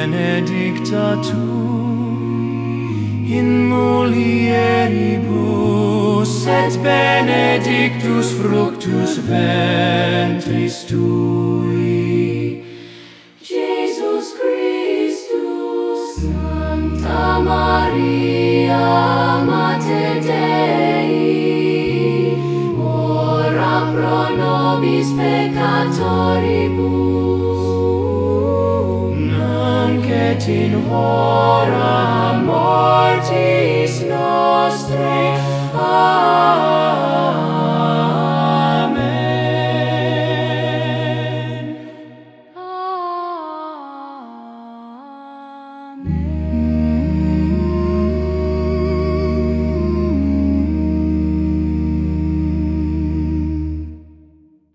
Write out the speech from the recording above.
benedicta tu in mulieribus et benedictus fructus ventris tui. Jesus Christus Santa Maria Mater Dei ora pro nobis peccatoribus et in hora mortis.